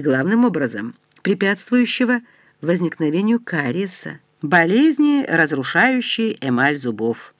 и, главным образом, препятствующего возникновению кариеса, болезни, разрушающей эмаль зубов.